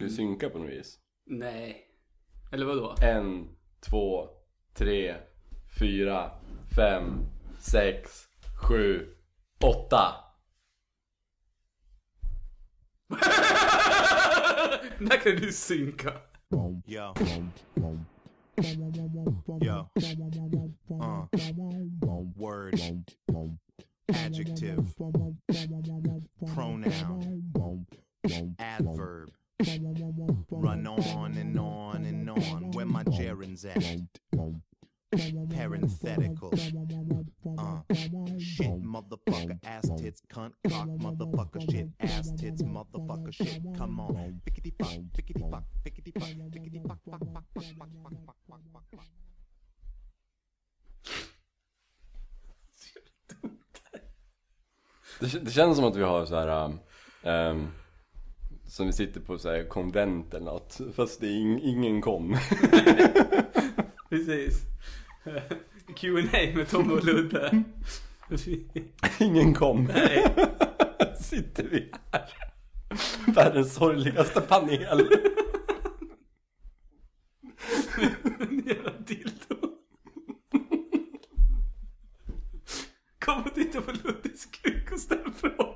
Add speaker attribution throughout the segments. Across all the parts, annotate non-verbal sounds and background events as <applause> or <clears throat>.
Speaker 1: Ska vi synka på något vis?
Speaker 2: Nej. Eller vadå?
Speaker 1: En, två, tre, fyra, fem, sex, sju, åtta. <laughs>
Speaker 2: Där kan du synka.
Speaker 3: Yo. Yo. Uh. Word. Adjective. Pronoun. Adverb. Run on and on and on. Where my gerunds at? Parenthetical. Uh. Shit, motherfucker, ass tits, cunt, cock, motherfucker, shit, ass tits, motherfucker, shit. Come on. Pickety fuck, pickety fuck, pickety fuck, pickety fuck, fuck, fuck, fuck, fuck, fuck, fuck, fuck, fuck.
Speaker 1: Det, det känns som att vi har så här. um, ehm, som vi sitter på så här konvent eller något. Fast det är ing, ingen kom. <laughs>
Speaker 2: Precis. <laughs> Q&A med Tom och Ludde. <laughs>
Speaker 1: ingen kom.
Speaker 2: Nej.
Speaker 1: sitter vi här. Världens sorgligaste panel.
Speaker 2: Jävla dildo. Kom och titta på Luddes kuk och ställ frågor.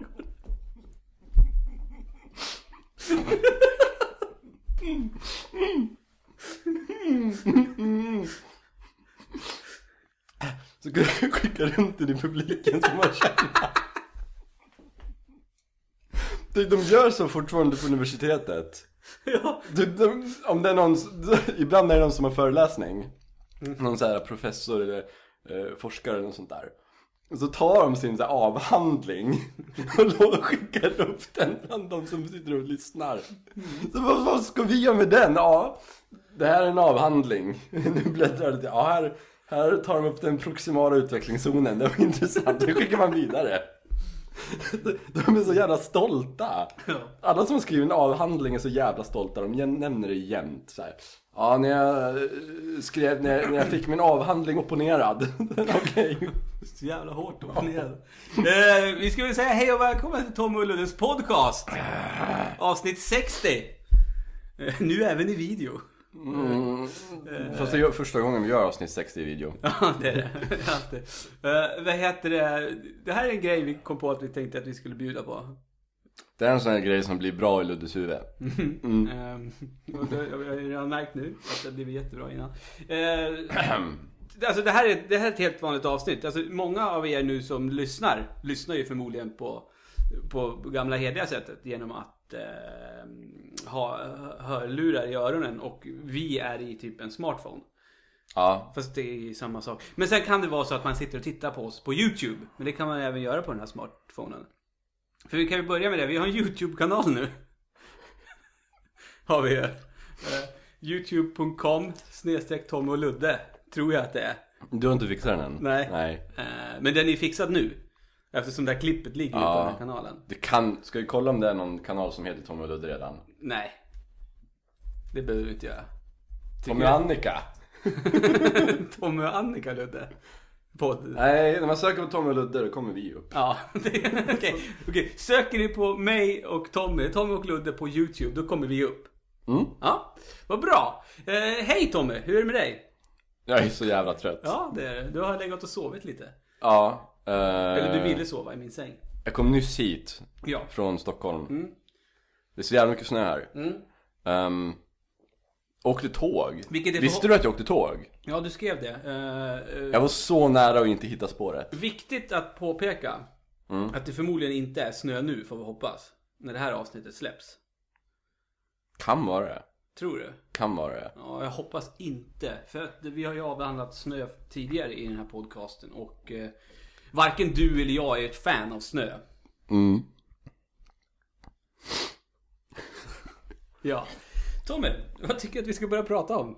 Speaker 1: Så kan du skicka runt den i publiken så man känner. De, de gör så fortfarande på universitetet.
Speaker 2: Ja.
Speaker 1: De, de, om det är någon, ibland är det någon som har föreläsning. Någon så här professor eller eh, forskare eller något sånt där. Och så tar de sin så här avhandling <laughs> och skickar upp den bland de som sitter och lyssnar. Så vad, vad ska vi göra med den? Ja, det här är en avhandling. <laughs> Nu bläddrar det till, ja här, här tar de upp den proximala utvecklingszonen. Det var <laughs> intressant, det skickar man vidare. De är så jävla stolta. Alla som skriver en avhandling är så jävla stolta. De nämner det jämt. Så här. Ja, när jag, eh, skrev, när, jag, när jag fick min avhandling opponerad. <laughs> Okej.
Speaker 2: Så jävla hårt opponerad. eh, vi ska väl säga hej och välkommen till Tom och Luddes podcast. Avsnitt 60. Eh, nu även i video.
Speaker 1: Fast det är första gången vi gör avsnitt 60 i video.
Speaker 2: Ja, det är det. <laughs> Alltid. Uh, vad heter det? Det här är en grej vi kom på att vi tänkte att vi skulle bjuda på.
Speaker 1: Det är en sån här grej som blir bra i Luddes huvud. <laughs>
Speaker 2: Ehm, och det- jag har ju redan märkt nu att det blivit jättebra innan. Eh, <clears throat> alltså det här, är, det här är ett helt vanligt avsnitt. Alltså många av er nu som lyssnar, lyssnar ju förmodligen på, på gamla hederliga sättet genom att eh, ha hörlurar i öronen och vi är i typ en smartphone.
Speaker 1: Ja.
Speaker 2: Fast det är samma sak. Men sen kan det vara så att man sitter och tittar på oss på YouTube. Men det kan man även göra på den här smartphonen. För vi kan ju börja med det. Vi har en YouTube-kanal nu. har vi ju. Uh, Youtube.com snedstreck Tom och Ludde. Tror jag att det är.
Speaker 1: Du har inte fixat den än?
Speaker 2: Nej.
Speaker 1: Nej.
Speaker 2: Eh, men den är fixad nu. Eftersom det här klippet ligger ju på
Speaker 1: Ja.
Speaker 2: den här kanalen.
Speaker 1: Det kan, ska vi kolla om det är någon kanal som heter Tommy och Ludde redan?
Speaker 2: Nej. Det behöver vi inte göra.
Speaker 1: Tommy och Annika? <laughs>
Speaker 2: Tommy och Annika Ludde. Podd.
Speaker 1: Nej, när man söker på Tommy och Ludde då kommer vi upp.
Speaker 2: Ja, <laughs> okej. Okej, Söker ni på mig och Tommy, Tommy och Ludde på YouTube, då kommer vi upp.
Speaker 1: Mm.
Speaker 2: Ja, vad bra. Eh, hej Tommy, hur är det med dig?
Speaker 1: Jag är så jävla trött.
Speaker 2: Ja, det är det. Du har legat och sovit lite.
Speaker 1: Ja. eh,
Speaker 2: Eller du ville sova i min säng.
Speaker 1: Jag kom nyss hit.
Speaker 2: Ja.
Speaker 1: Från Stockholm.
Speaker 2: Mm.
Speaker 1: Det är så jävla mycket snö här.
Speaker 2: Mm.
Speaker 1: Um, åkte tåg.
Speaker 2: Vilket är
Speaker 1: Visste du att jag åkte tåg?
Speaker 2: Ja, du skrev det. Eh, eh,
Speaker 1: Jag var så nära att inte hitta spåret.
Speaker 2: Viktigt att påpeka
Speaker 1: Mm.
Speaker 2: att det förmodligen inte är snö nu, får vi hoppas. När det här avsnittet släpps.
Speaker 1: Kan vara det.
Speaker 2: Tror du?
Speaker 1: Kan vara det.
Speaker 2: Ja, jag hoppas inte. För att vi har ju avhandlat snö tidigare i den här podcasten och eh, varken du eller jag är ett fan av snö.
Speaker 1: Mm.
Speaker 2: Ja. Tommy, vad tycker du att vi ska börja prata om?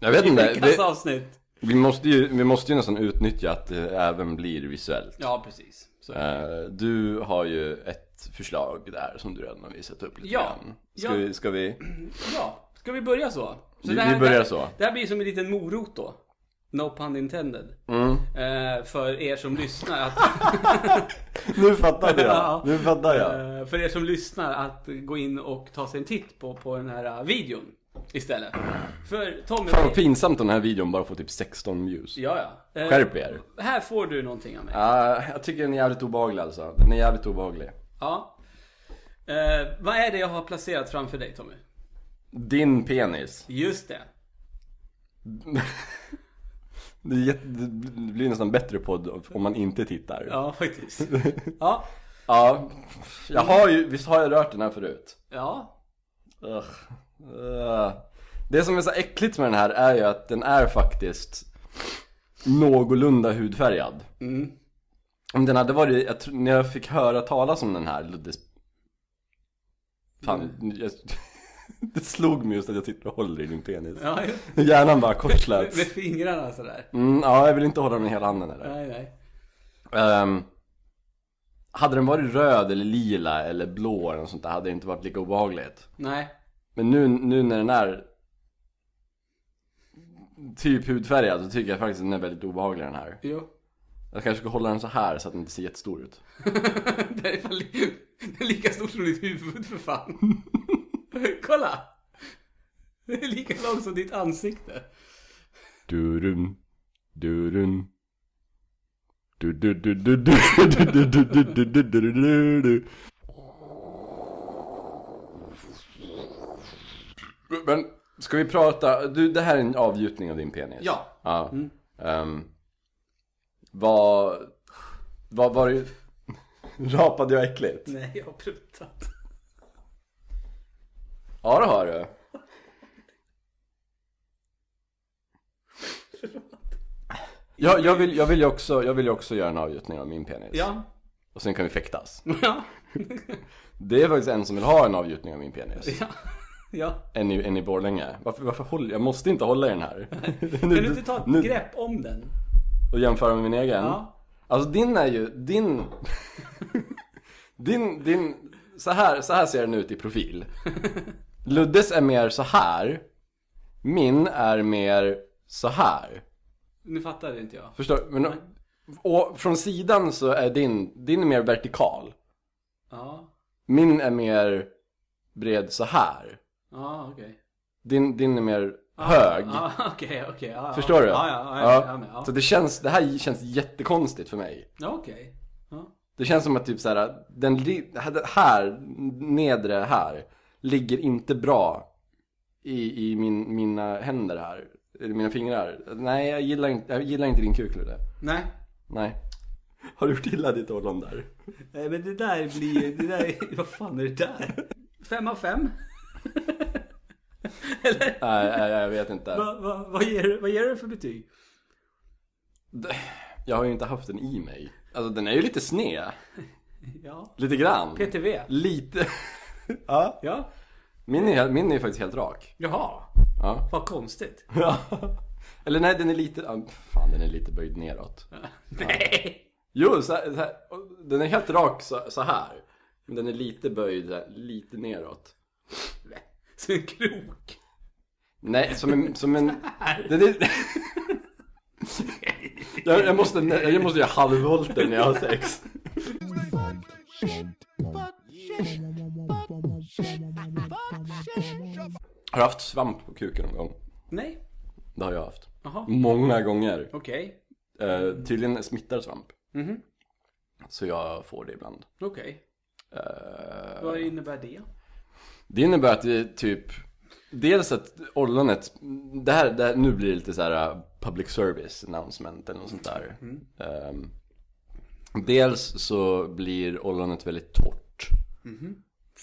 Speaker 1: Jag vet inte.
Speaker 2: veckans
Speaker 1: Det,
Speaker 2: avsnitt.
Speaker 1: vi, måste ju, vi måste ju nästan utnyttja att det även blir visuellt.
Speaker 2: Ja, precis.
Speaker 1: Eh, du har ju ett förslag där som du redan har visat upp lite
Speaker 2: Ja.
Speaker 1: grann. Ska,
Speaker 2: Ja.
Speaker 1: vi, ska vi?
Speaker 2: Ja, ska vi börja så? så
Speaker 1: Vi-
Speaker 2: här,
Speaker 1: vi börjar så.
Speaker 2: Det här blir som en liten morot då. No pun intended.
Speaker 1: Mm.
Speaker 2: Eh, för er som lyssnar. Att, <laughs>
Speaker 1: Nu fattade jag. <laughs>
Speaker 2: Ja.
Speaker 1: Nu fattar jag.
Speaker 2: Eh, För er som lyssnar att gå in och ta sig en titt på, på den här eh, videon istället. För Tommy...
Speaker 1: Fan vad pinsamt om den här videon bara får typ 16 views.
Speaker 2: Ja, ja. Eh,
Speaker 1: Skärp er.
Speaker 2: Här får du någonting av mig.
Speaker 1: Ja, jag tycker den är jävligt obehaglig alltså. Den är jävligt obehaglig.
Speaker 2: Ja. Eh, vad är det jag har placerat framför dig Tommy?
Speaker 1: Din penis.
Speaker 2: Just det. <laughs>
Speaker 1: Det, blir nästan bättre podd om man inte tittar.
Speaker 2: Ja, faktiskt. <laughs> Ja.
Speaker 1: Ja, jag har ju, visst har jag rört den här förut?
Speaker 2: Ja.
Speaker 1: Ugh. Ugh. Det som är så äckligt med den här är ju att den är faktiskt någorlunda hudfärgad.
Speaker 2: Mm.
Speaker 1: Om den hade varit, jag tror, när jag fick höra talas om den här Luddes... Fan, jag, <laughs> det slog mig just att jag sitter och håller i din penis.
Speaker 2: Ja, ju.
Speaker 1: Hjärnan bara
Speaker 2: med,
Speaker 1: kortslöts. <laughs>
Speaker 2: med fingrarna sådär.
Speaker 1: Mm, ja, jag vill inte hålla den i hela handen eller?
Speaker 2: Nej, nej.
Speaker 1: Ehm, hade den varit röd eller lila eller blå eller något sånt där hade det inte varit lika obehagligt.
Speaker 2: Nej.
Speaker 1: Men nu, nu när den är typ hudfärgad så tycker jag faktiskt att den är väldigt obehaglig den här.
Speaker 2: Jo.
Speaker 1: Jag kanske ska hålla den så här så att den inte ser jättestor ut. <laughs>
Speaker 2: det är fan li- lika stort som ditt huvud för fan. Kolla! Det är lika långt som ditt ansikte.
Speaker 1: Durun, durun. Du, du, du, du, du, du, du, du, du, du, du, du, du, du. Men ska vi prata, du, det här är en avgjutning av din penis?
Speaker 2: Ja.
Speaker 1: Ja. Ehm, vad, vad var det, rapade jag äckligt?
Speaker 2: Nej, jag har pruttat.
Speaker 1: Ja det har du. Ja, jag vill, jag vill ju också, jag vill ju också göra en avgjutning av min penis.
Speaker 2: Ja.
Speaker 1: Och sen kan vi fäktas. <laughs>
Speaker 2: Ja.
Speaker 1: Det är faktiskt en som vill ha en avgjutning av min penis.
Speaker 2: Ja. Ja.
Speaker 1: En i, en i Borlänge. Varför, varför håller jag? måste inte hålla i den här. <laughs>
Speaker 2: Kan du inte ta ett grepp om den?
Speaker 1: Och jämföra med min egen?
Speaker 2: Ja.
Speaker 1: Alltså din är ju, din... <laughs> din, din... Så här, så här ser den ut i profil. Luddes är mer så här. Min är mer så här.
Speaker 2: Nu fattar inte jag.
Speaker 1: Förstår du? Men, och från sidan så är din, din är mer vertikal.
Speaker 2: Ja.
Speaker 1: Min är mer bred så här.
Speaker 2: Ja, okej.
Speaker 1: Din, din är mer hög.
Speaker 2: Ja, <laughs> okej, okej. ja, ja.
Speaker 1: Förstår du?
Speaker 2: Ja, ja, ja. ja. Jag är med, ja.
Speaker 1: Så det känns, det här känns jättekonstigt för mig.
Speaker 2: Okej.
Speaker 1: Det känns som att typ så här, den här, nedre här, ligger inte bra i, i min, mina händer här. Eller mina fingrar. Nej, jag gillar inte, jag gillar inte din kuk Ludde.
Speaker 2: Nej.
Speaker 1: Nej. Har du gjort illa ditt ollon där?
Speaker 2: Nej, men det där blir det där, vad fan är det där? Fem av fem? <laughs> Eller?
Speaker 1: Nej, nej, jag vet inte.
Speaker 2: Va, va, vad, ger, vad ger du för betyg?
Speaker 1: Jag har ju inte haft den i mig. Alltså den är ju lite sned. <laughs>
Speaker 2: Ja.
Speaker 1: Lite grann.
Speaker 2: PTV?
Speaker 1: Lite. Ja.
Speaker 2: Ja.
Speaker 1: Min är, min är ju faktiskt helt rak.
Speaker 2: Jaha.
Speaker 1: Ja.
Speaker 2: Vad konstigt.
Speaker 1: Ja. Eller nej, den är lite, ah, fan den är lite böjd neråt. <laughs>
Speaker 2: Nej.
Speaker 1: Jo, så, här- så här, den är helt rak så, så här. Men den är lite böjd, så här, lite neråt.
Speaker 2: Som en krok.
Speaker 1: Nej, som en, som en... <laughs> Den är, jag, jag, måste, jag måste göra halvvolter när jag har sex. Har du haft svamp på kuken någon gång?
Speaker 2: Nej.
Speaker 1: Det har jag haft.
Speaker 2: Jaha.
Speaker 1: Många gånger.
Speaker 2: Okej.
Speaker 1: Eh, tydligen smittar svamp.
Speaker 2: Mhm.
Speaker 1: Så jag får det ibland.
Speaker 2: Okej.
Speaker 1: Eh,
Speaker 2: Vad innebär det?
Speaker 1: Det innebär att det är typ Dels att ollonet det här, det här, nu blir det lite så här uh, public service announcement eller något sånt där Ehm, Dels så blir ollonet väldigt torrt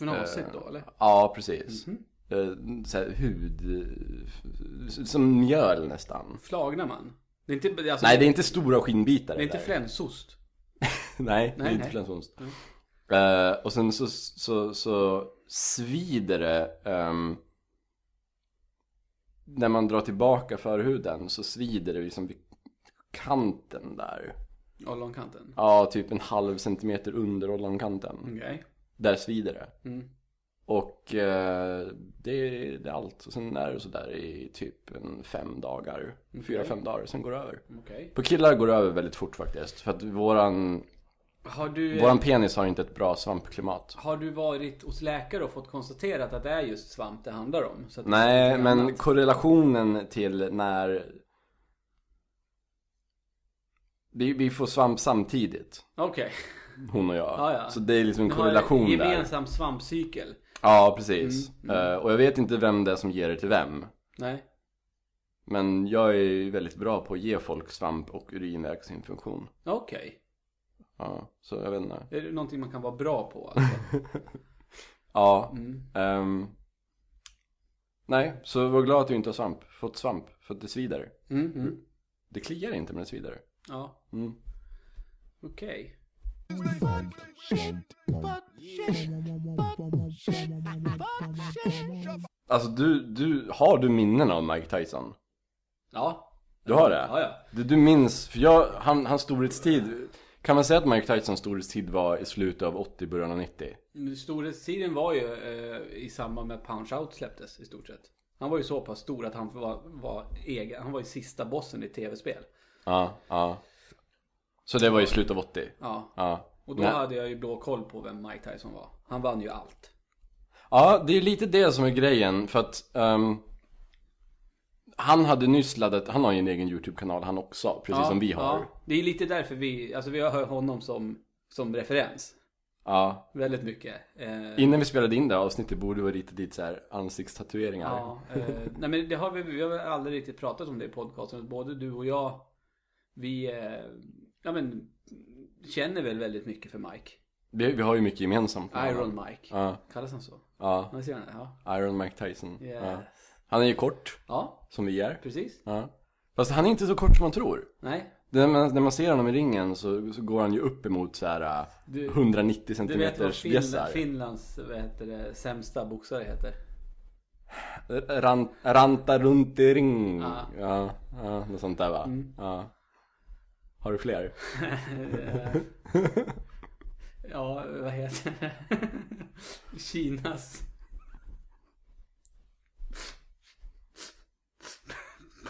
Speaker 2: Fnasigt då eller?
Speaker 1: Ja, precis Eh, så här, hud eh, Som mjöl nästan
Speaker 2: Flagnar man? Det är inte, alltså,
Speaker 1: Nej, det är inte stora skinnbitar
Speaker 2: det är inte
Speaker 1: där.
Speaker 2: flänsost. <laughs>
Speaker 1: Nej, det är
Speaker 2: Nej,
Speaker 1: inte
Speaker 2: nej.
Speaker 1: flänsost. Eh, och sen så, så, så svider det ehm, När man drar tillbaka förhuden så svider det liksom vid kanten där
Speaker 2: Ollonkanten.
Speaker 1: Ja, typ en halv centimeter under ollonkanten
Speaker 2: Okej.
Speaker 1: Där svider det
Speaker 2: Mm.
Speaker 1: Och eh, det, är, det är allt och sen är det sådär i typ en fem dagar Fyra, fem dagar, sen går det över
Speaker 2: Okej.
Speaker 1: På killar går det över väldigt fort faktiskt För att våran
Speaker 2: du,
Speaker 1: Våran penis har inte ett bra svampklimat.
Speaker 2: har du varit hos läkare och fått konstaterat att det är just svamp det handlar om?
Speaker 1: Nej, men
Speaker 2: annat?
Speaker 1: korrelationen till när vi, vi får svamp samtidigt,
Speaker 2: Okej.
Speaker 1: Hon och jag.
Speaker 2: Ja, ja.
Speaker 1: Så det är liksom en korrelation
Speaker 2: en
Speaker 1: där.
Speaker 2: gemensam svampcykel.
Speaker 1: Ja, precis.
Speaker 2: Mm,
Speaker 1: Eh, och jag vet inte vem det är som ger det till vem.
Speaker 2: Nej.
Speaker 1: Men jag är väldigt bra på att ge folk svamp och urinvägsinfektion.
Speaker 2: Okej.
Speaker 1: Ja, så jag vet inte.
Speaker 2: Är det någonting man kan vara bra på alltså? <laughs>
Speaker 1: Ja.
Speaker 2: Mm.
Speaker 1: ehm, nej, så var glad att du inte har svamp. Fått svamp. För att det svider.
Speaker 2: Mm, mm.
Speaker 1: Det kliar inte men det svider.
Speaker 2: Ja,
Speaker 1: Mm.
Speaker 2: okej.
Speaker 1: Alltså du, du, har du minnen av Mike Tyson?
Speaker 2: Ja.
Speaker 1: Du har det?
Speaker 2: Ja, ja.
Speaker 1: Du, du minns, för jag, han, hans storhetstid Kan man säga att Mike Tysons storhetstid var i slutet av 80, början av 90?
Speaker 2: Men Storhetstiden var ju eh, i samband med Punch Out släpptes i stort sett. Han var ju så pass stor att han var, var egen. Han var ju sista bossen i tv-spel.
Speaker 1: Ja, ja Så det var i slutet av 80?
Speaker 2: Ja.
Speaker 1: Ja
Speaker 2: Och då
Speaker 1: Nej.
Speaker 2: hade jag ju blå koll på vem Mike Tyson var. Han vann ju allt.
Speaker 1: Ja, det är lite det som är grejen för att ehm, Han hade nyss laddat, han har ju en egen YouTube-kanal han också, precis
Speaker 2: ja,
Speaker 1: som vi har
Speaker 2: Ja. Det är lite därför vi, alltså vi har honom som, som referens.
Speaker 1: Ja
Speaker 2: Väldigt mycket. Eh,
Speaker 1: Innan vi spelade in det avsnittet borde vi rita dit så här ansiktstatueringar
Speaker 2: Ja, eh, nej men det har vi, vi har aldrig riktigt pratat om det i podcasten. Både du och jag, vi, eh, ja men, känner väl väldigt mycket för Mike.
Speaker 1: vi, vi har ju mycket gemensamt
Speaker 2: Iron. Mike.
Speaker 1: Ja,
Speaker 2: Kallas han så?
Speaker 1: ja,
Speaker 2: Man ser han det? Ja.
Speaker 1: Iron Mike Tyson
Speaker 2: Yes.
Speaker 1: ja. Han är ju kort,
Speaker 2: Ja,
Speaker 1: som vi är
Speaker 2: precis.
Speaker 1: ja. Fast han är inte så kort som man tror
Speaker 2: Nej,
Speaker 1: När man, när man ser honom i ringen så, så går han ju upp emot så här äh,
Speaker 2: Du-
Speaker 1: 190
Speaker 2: du vet vad
Speaker 1: bjässar
Speaker 2: Finlands, vad heter det, sämsta boxare heter?
Speaker 1: Ran, Ranta runt i ring
Speaker 2: Ja.
Speaker 1: ja, ja, något sånt där va?
Speaker 2: Mm.
Speaker 1: Ja. Har du fler? <laughs>
Speaker 2: Ja, vad heter det? Kinas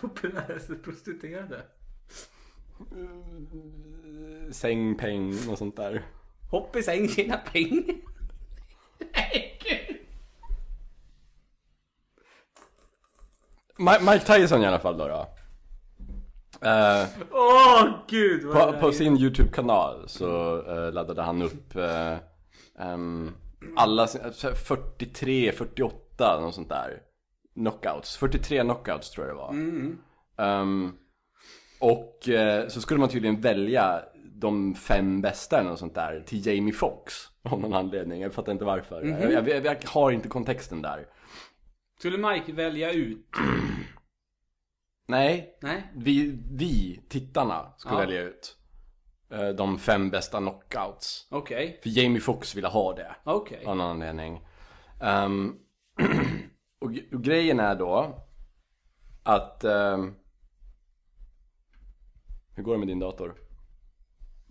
Speaker 2: populäraste prostituerade.
Speaker 1: Säng, peng, något sånt där
Speaker 2: Hopp i säng, tjäna peng. Nej, gud.
Speaker 1: Mi- Mike Tyson i alla fall då, då. Eh,
Speaker 2: Åh gud vad
Speaker 1: på, på sin YouTube-kanal så eh, laddade han upp eh, ehm, alla sin- 43, 48 något sånt där Knockouts, 43 knockouts tror jag det var. Ehm, Och eh, så skulle man tydligen välja de fem bästa eller något sånt där till Jamie Foxx Av någon anledning, jag fattar inte varför. Jag, jag, jag, jag har inte kontexten där.
Speaker 2: Skulle Mike välja ut?
Speaker 1: Nej,
Speaker 2: Nej.
Speaker 1: vi, vi tittarna skulle
Speaker 2: Ja.
Speaker 1: välja ut eh, de fem bästa knockouts
Speaker 2: Okej.
Speaker 1: För Jamie Foxx ville ha det
Speaker 2: Okej.
Speaker 1: Av någon anledning Ehm, <clears throat> och, och grejen är då Att ehm, Hur går det med din dator?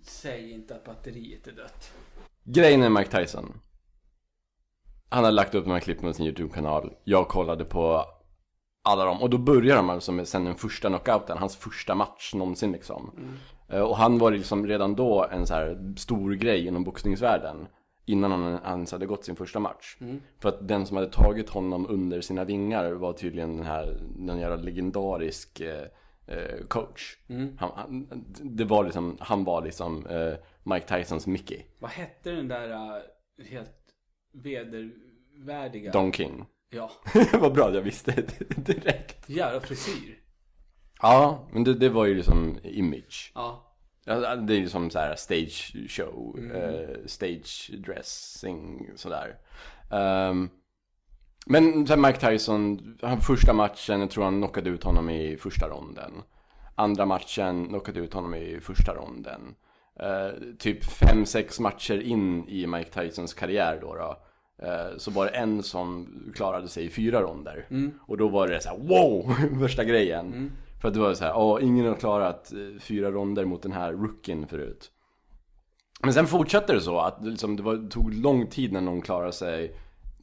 Speaker 2: Säg inte att batteriet är dött.
Speaker 1: Grejen är Mike Tyson Han har lagt upp här klippen på sin YouTube-kanal Jag kollade på alla dem. Och då börjar de alltså med sen den första knockouten, hans första match någonsin liksom. Eh, Och han var liksom redan då en så här stor grej inom boxningsvärlden Innan han ens hade gått sin första match. För att den som hade tagit honom under sina vingar var tydligen den här, den jävla legendarisk eh, eh, coach. Han, han, Det var liksom, han var liksom eh, Mike Tysons Mickey.
Speaker 2: Vad hette den där uh, helt vedervärdiga?
Speaker 1: Don King
Speaker 2: Ja. <laughs>
Speaker 1: Vad bra att jag visste det <laughs> direkt
Speaker 2: Jävla frisyr.
Speaker 1: Ja, men det, det var ju liksom image
Speaker 2: Ja.
Speaker 1: Ja, Det är ju som så här stage show, eh, stage dressing sådär um, Men sen Mike Tyson, han första matchen, jag tror han knockade ut honom i första ronden Andra matchen knockade ut honom i första ronden Eh, Typ 5-6 matcher in i Mike Tysons karriär då, då Så var det en som klarade sig i fyra ronder. Och då var det så här: wow! <laughs> Värsta grejen. För att det var så här, åh ingen har klarat eh, fyra ronder mot den här rookien förut. Men sen fortsatte det så att det liksom, det, var, det tog lång tid när någon klarade sig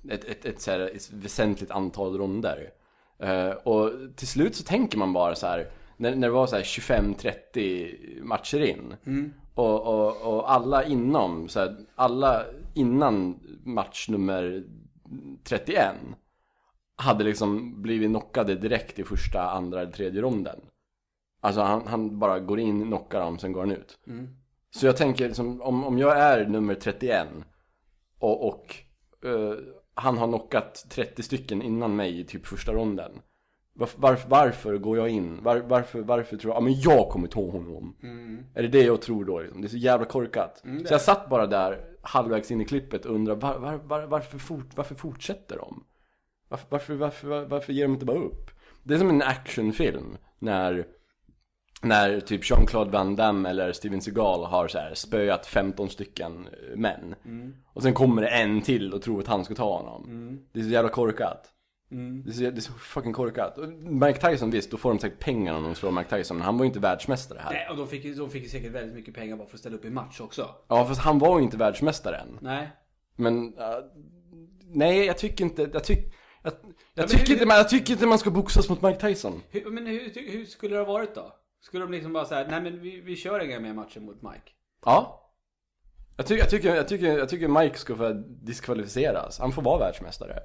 Speaker 1: ett, ett, ett, här, ett väsentligt antal ronder. Eh, Och till slut så tänker man bara så här när, när det var så här 25-30 matcher in. Och, och, och alla inom, så här, alla innan match nummer 31 hade liksom blivit knockade direkt i första, andra eller tredje ronden. Alltså han, han bara går in, knockar dem, sen går han ut. Så jag tänker liksom, om, om jag är nummer 31 och, och eh, han har knockat 30 stycken innan mig i typ första ronden. Varför, varför, varför går jag in? Var, varför, varför tror jag, ja men jag kommer ta honom. Är det det jag tror då liksom? Det är så jävla korkat. så jag satt bara där halvvägs in i klippet och undrade var, var, var, varför, fort, varför fortsätter de? Varför, varför, varför, var- varför ger de inte bara upp? Det är som en actionfilm när när typ Jean-Claude Van Damme eller Steven Seagal har så här spöat 15 stycken eh, män. Och sen kommer det en till och tror att han ska ta honom. Det är så jävla korkat det, är så, det är så fucking korkat Och Mike Tyson visst, då får de säkert pengar om de slår Mike Tyson Men han var ju inte världsmästare här
Speaker 2: Nej, och de fick, de fick säkert väldigt mycket pengar bara för att ställa upp i match också.
Speaker 1: Ja fast han var ju inte världsmästare än
Speaker 2: Nej.
Speaker 1: Men, uh, nej jag tycker inte, jag, tyck, jag, jag, tycker
Speaker 2: hur-
Speaker 1: inte, man, jag tycker inte man ska boxas mot Mike Tyson
Speaker 2: Hur, men hur, hur skulle det ha varit då? Skulle de liksom bara säga, nej men vi, vi kör inga mer matcher mot Mike?
Speaker 1: Ja jag, ty, jag, tycker, jag, tycker, jag tycker Mike ska få diskvalificeras, han får vara världsmästare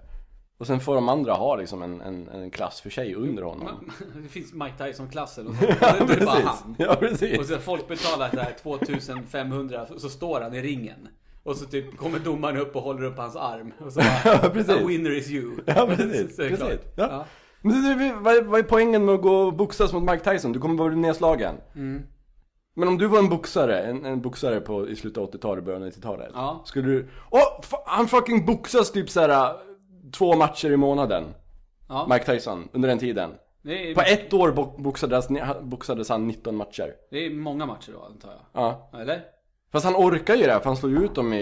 Speaker 1: Och sen får de andra ha liksom en, en, en klass för sig under honom <laughs>
Speaker 2: Det finns Mike Tyson-klassen och så. <laughs> Och det är bara han.
Speaker 1: Ja precis
Speaker 2: Och så folk betalar så här 2500 så står han i ringen. Och så typ kommer domaren upp och håller upp hans arm. Och så bara, <laughs>
Speaker 1: Ja, precis.
Speaker 2: "The winner is you.
Speaker 1: Ja precis,
Speaker 2: Så är det
Speaker 1: precis.
Speaker 2: klart.
Speaker 1: Ja.
Speaker 2: Ja.
Speaker 1: Men vad, är- vad är poängen med att gå och boxas mot Mike Tyson? Du kommer bara bli nedslagen
Speaker 2: Mm.
Speaker 1: Men om du var en boxare, en, en boxare på, i slutet av 80-talet, början av 90-talet
Speaker 2: Ja.
Speaker 1: Skulle du, åh! fa- han fucking boxas typ såhär Två matcher i månaden
Speaker 2: Ja.
Speaker 1: Mike Tyson, under den tiden
Speaker 2: är,
Speaker 1: På ett år bo- boxades, boxades han 19 matcher
Speaker 2: det är många matcher då antar jag.
Speaker 1: Ja
Speaker 2: Eller?
Speaker 1: Fast han orkar ju det, för han slår ju ut dem i,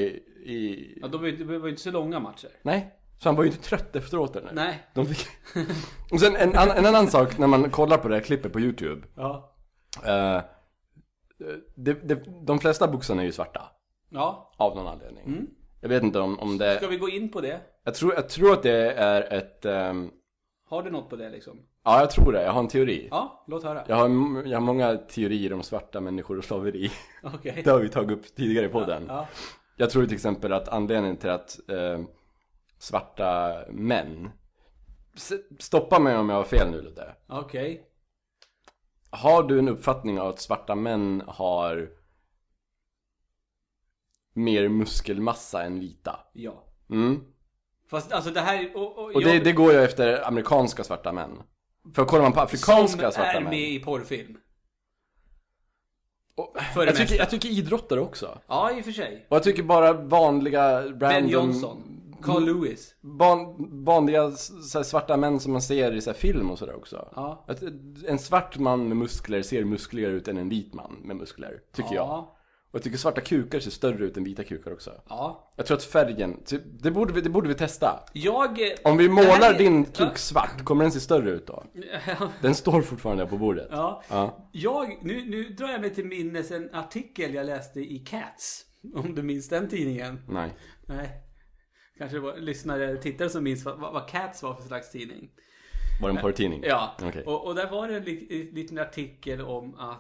Speaker 1: i...
Speaker 2: Ja, de var ju- det var ju inte så långa matcher.
Speaker 1: Nej, så han var ju inte trött efteråt eller?
Speaker 2: Nej.
Speaker 1: De fick... <laughs> Och sen en, an, en annan sak när man kollar på det här klippet på YouTube
Speaker 2: Ja.
Speaker 1: eh, det, det, De flesta boxarna är ju svarta
Speaker 2: Ja.
Speaker 1: Av någon anledning Jag vet inte om, om det
Speaker 2: Ska vi gå in på det?
Speaker 1: Jag, tror, jag tror att det är ett ehm,
Speaker 2: Har du något på det liksom?
Speaker 1: Ja jag tror det, jag har en teori
Speaker 2: Ja, låt höra.
Speaker 1: jag har, jag har många teorier om svarta människor och slaveri <laughs>
Speaker 2: Okej.
Speaker 1: Det har vi tagit upp tidigare i podden
Speaker 2: Ja.
Speaker 1: Jag tror till exempel att anledningen till att eh, svarta män Stoppa mig om jag har fel nu lite
Speaker 2: Okej.
Speaker 1: Har du en uppfattning av att svarta män har mer muskelmassa än vita?
Speaker 2: Ja.
Speaker 1: Mm.
Speaker 2: Fast alltså det här... Och, och,
Speaker 1: Och det, det går ju efter amerikanska svarta män För kollar man på afrikanska
Speaker 2: som
Speaker 1: svarta
Speaker 2: är
Speaker 1: män
Speaker 2: med i porrfilm.
Speaker 1: och, jag, tycker, jag tycker idrottare också
Speaker 2: Ja, i och för sig.
Speaker 1: Och jag tycker bara vanliga random
Speaker 2: Ben Johnson. Carl Lewis.
Speaker 1: van, Vanliga s- så här, svarta män som man ser i så här, film och sådär också
Speaker 2: Ja.
Speaker 1: Att En svart man med muskler ser muskligare ut än en vit man med muskler, tycker jag
Speaker 2: Ja.
Speaker 1: Och jag tycker svarta kukar ser större ut än vita kukar också
Speaker 2: Ja.
Speaker 1: Jag tror att färgen, typ, det borde vi, det borde vi testa
Speaker 2: Jag... eh,
Speaker 1: Om vi målar
Speaker 2: är-
Speaker 1: din kuk svart, kommer den se större ut då? <laughs> Den står fortfarande på bordet
Speaker 2: Ja.
Speaker 1: Ja.
Speaker 2: Jag, nu, nu drar jag mig till minnes en artikel jag läste i Cats. Om du minns den tidningen?
Speaker 1: Nej
Speaker 2: Nej. Kanske det var lyssnare, tittare som minns vad, vad Cats var för slags tidning.
Speaker 1: Var det en porrtidning?
Speaker 2: Ja,
Speaker 1: Okej.
Speaker 2: och, och där var det en li, liten artikel om att, eh,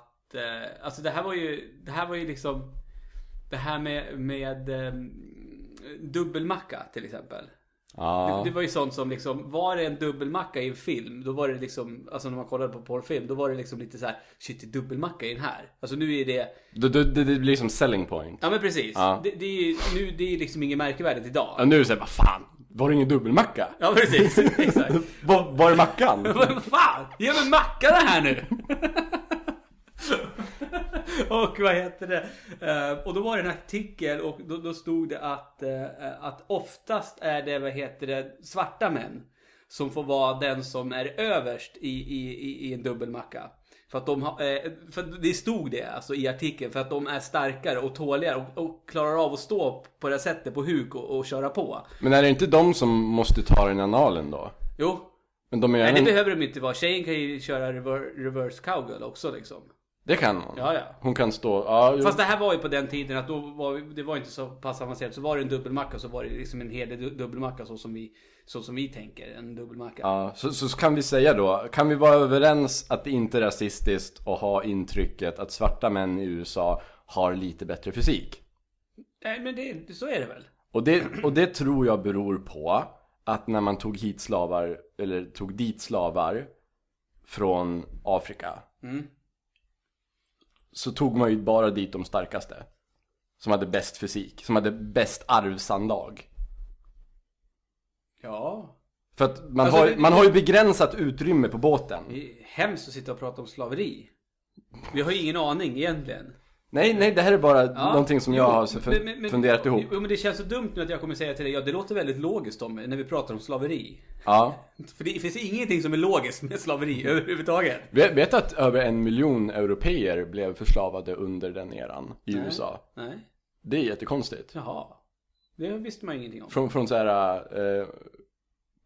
Speaker 2: alltså det här var ju, det här var ju liksom, det här med, med eh, dubbelmacka till exempel.
Speaker 1: Ja.
Speaker 2: Det, det var ju sånt som liksom, var det en dubbelmacka i en film, då var det liksom, alltså när man kollade på porrfilm, då var det liksom lite så här, shit det är dubbelmacka i den här. Alltså nu är det,
Speaker 1: Det, det, det, blir som selling point
Speaker 2: ja men precis.
Speaker 1: Ja.
Speaker 2: Det, det är nu, det är liksom inget märkvärdigt idag.
Speaker 1: Ja, nu är det såhär, vad fan? Var det ingen dubbelmacka?
Speaker 2: Ja precis, <laughs> exakt.
Speaker 1: Var, var är mackan? <laughs>
Speaker 2: Vad fan! Ge mig macka det här nu! <laughs> <laughs> och vad heter det? Eh, och då var det en artikel och då, då stod det att, eh, att oftast är det, vad heter det, svarta män som får vara den som är överst i, i, i, i en dubbelmacka. För att de har, eh, för det stod det alltså i artikeln, för att de är starkare och tåligare och, och klarar av att stå på det sättet på huk och, och köra på.
Speaker 1: Men är det inte de som måste ta den analen då?
Speaker 2: Jo,
Speaker 1: Men de är
Speaker 2: Nej,
Speaker 1: även...
Speaker 2: det behöver de inte vara. Tjejen kan ju köra rever- reverse cowgirl också liksom.
Speaker 1: Det kan hon.
Speaker 2: Ja, ja.
Speaker 1: Hon kan stå, ja.
Speaker 2: Fast det här var ju på den tiden att då var vi- det var inte så pass avancerat. Så var det en dubbelmacka så var det liksom en hel du- dubbelmacka så som vi, så som vi tänker. En dubbelmacka.
Speaker 1: Ja, så, så kan vi säga då, kan vi vara överens att det inte är rasistiskt att ha intrycket att svarta män i USA har lite bättre fysik.
Speaker 2: Nej, men det, så är det väl?
Speaker 1: Och det, och det tror jag beror på att när man tog hit slavar, eller tog dit slavar från Afrika Så tog man ju bara dit de starkaste Som hade bäst fysik, som hade bäst arvsanlag
Speaker 2: Ja.
Speaker 1: För att man,
Speaker 2: Alltså,
Speaker 1: har,
Speaker 2: det-
Speaker 1: man har ju begränsat utrymme på båten
Speaker 2: Det är hemskt att sitta och prata om slaveri. Vi har ju ingen aning egentligen.
Speaker 1: Nej, nej det här är bara
Speaker 2: Ja.
Speaker 1: någonting som jag har
Speaker 2: men- men-
Speaker 1: funderat ihop
Speaker 2: Jo, men det känns så dumt nu att jag kommer säga till dig, ja det låter väldigt logiskt om när vi pratar om slaveri.
Speaker 1: Ja <laughs>
Speaker 2: För det finns ingenting som är logiskt med slaveri <laughs> överhuvudtaget.
Speaker 1: Vet vet att över en miljon europeer blev förslavade under den eran i USA?
Speaker 2: Nej.
Speaker 1: Det är jättekonstigt
Speaker 2: Jaha. Det visste man ingenting om.
Speaker 1: Från, från så här eh,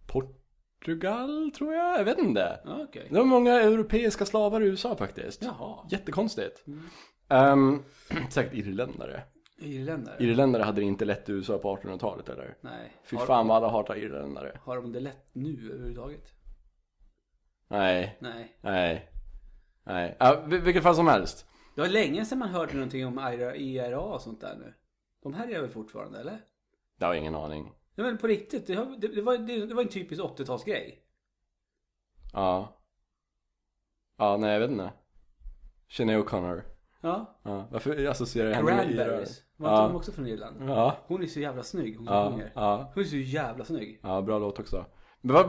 Speaker 1: Portugal tror jag, jag vet inte
Speaker 2: okej.
Speaker 1: Det var många europeiska slavar i USA faktiskt
Speaker 2: Jaha.
Speaker 1: Jättekonstigt Ehm, <clears throat> Säkert irländare
Speaker 2: Irländare?
Speaker 1: Irländare hade det inte lätt i USA på 1800-talet eller?
Speaker 2: Nej.
Speaker 1: Fy
Speaker 2: har,
Speaker 1: fan vad alla hatar irländare
Speaker 2: har de det lätt nu överhuvudtaget?
Speaker 1: Nej,
Speaker 2: Nej.
Speaker 1: nej Nej, vil- vilket fall som helst
Speaker 2: Det var länge sedan man hörde någonting om IRA, IRA och sånt där nu. De här är väl fortfarande, eller?
Speaker 1: Det har jag ingen aning
Speaker 2: Nej men på riktigt, det, har- det, det, var, det, det var en typisk 80-talsgrej.
Speaker 1: Ja Ja, nej jag vet inte Sinéad O'Connor
Speaker 2: Ja.
Speaker 1: Ja, varför associerar jag henne med IRA?
Speaker 2: Cranberries. Var inte
Speaker 1: Ja.
Speaker 2: de också från Irland?
Speaker 1: Ja,
Speaker 2: Hon är så jävla snygg, hon som
Speaker 1: ja,
Speaker 2: sjunger.
Speaker 1: ja,
Speaker 2: Hon är så jävla snygg.
Speaker 1: ja, bra låt också vad,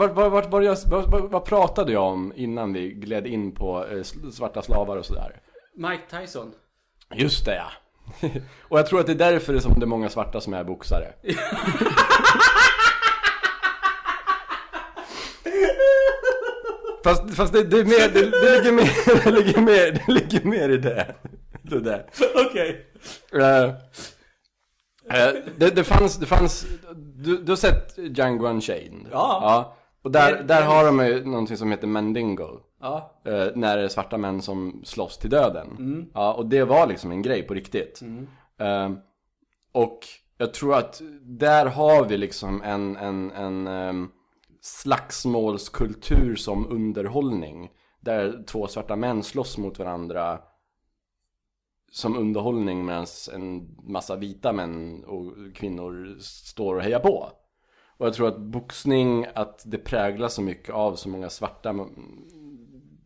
Speaker 1: vad, pratade jag om innan vi gled in på eh, svarta slavar och sådär?
Speaker 2: Mike Tyson.
Speaker 1: Just det ja! <laughs> och jag tror att det är därför som det är många svarta som är boxare <laughs> Fast, fast det, det är mer, det, det ligger mer, det ligger mer, det ligger mer i det Det där
Speaker 2: Okej.
Speaker 1: Eh, eh, det, det fanns, det fanns, du, du har sett Django Unchained?
Speaker 2: Ja.
Speaker 1: ja. Och där, där har de ju någonting som heter Mandingo
Speaker 2: Ja.
Speaker 1: eh, När det är svarta män som slåss till döden Ja, och det var liksom en grej på riktigt Eh, Och jag tror att där har vi liksom en, en, en ehm, slagsmålskultur som underhållning Där två svarta män slåss mot varandra som underhållning medan en massa vita män och kvinnor står och hejar på. Och jag tror att boxning, att det präglas så mycket av så många svarta mm,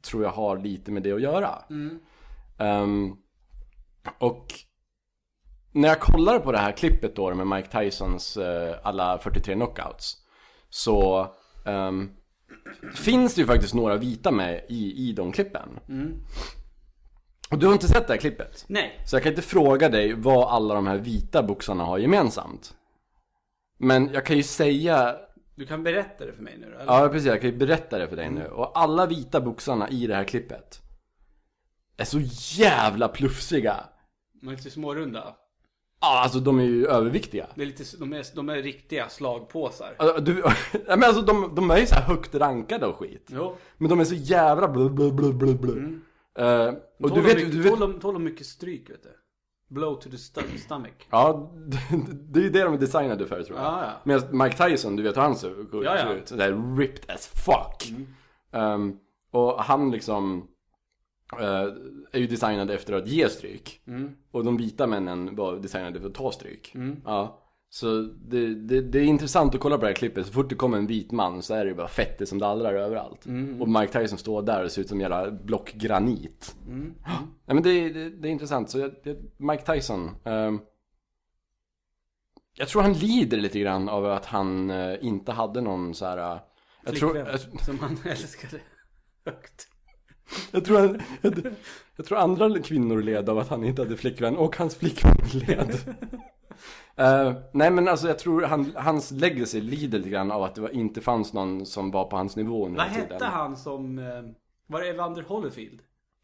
Speaker 1: tror jag har lite med det att göra. Ehm, och när jag kollar på det här klippet då med Mike Tysons eh, alla 43 knockouts så ehm, finns det ju faktiskt några vita med i, i de klippen. Och du har inte sett det här klippet?
Speaker 2: Nej.
Speaker 1: Så jag kan inte fråga dig vad alla de här vita boxarna har gemensamt. Men jag kan ju säga,
Speaker 2: Du kan berätta det för mig nu då, eller?
Speaker 1: ja precis jag kan ju berätta det för dig nu. Och alla vita boxarna i det här klippet är så jävla plufsiga.
Speaker 2: De är lite smårunda.
Speaker 1: Ja, alltså de är ju överviktiga.
Speaker 2: Det är lite, de, är, de är riktiga slagpåsar.
Speaker 1: Alltså, Du, <laughs> men alltså de, de är ju så högt rankade och skit.
Speaker 2: Jo.
Speaker 1: Men de är så jävla blu blu blu blu blu. Eh, och du vet,
Speaker 2: mycket,
Speaker 1: du vet,
Speaker 2: Tål de, tål de mycket stryk, vet du. Blow to the st- stomach.
Speaker 1: Ja, <laughs> det är ju det de är designade för tror jag.
Speaker 2: Ja, ja.
Speaker 1: Medan Mike Tyson, du vet hur han ser ser
Speaker 2: Ja, ja.
Speaker 1: ut? Sådär ripped as fuck. Ehm, och han liksom är ju designad efter att ge stryk. Och de vita männen var designade för att ta stryk. Ja. Så det, det, det är intressant att kolla på det här klippet. Så fort det kommer en vit man så är det bara fett det som dallrar överallt. Och Mike Tyson står där och ser ut som jävla block granit. Ja, men det, det, är intressant. Så jag, Mike Tyson. ehm, jag tror han lider lite grann av att han eh, inte hade någon så här. eh, jag, tror,
Speaker 2: Flickvän
Speaker 1: jag,
Speaker 2: som han <laughs> älskade högt.
Speaker 1: Jag, tror han, jag, jag tror andra kvinnor led av att han inte hade flickvän och hans flickvän led. Eh, nej men alltså jag tror han, hans legacy lider lite grann av att det var, inte fanns någon som var på hans nivå under
Speaker 2: Vad
Speaker 1: tiden.
Speaker 2: hette han som... eh, Var det Evander Holyfield?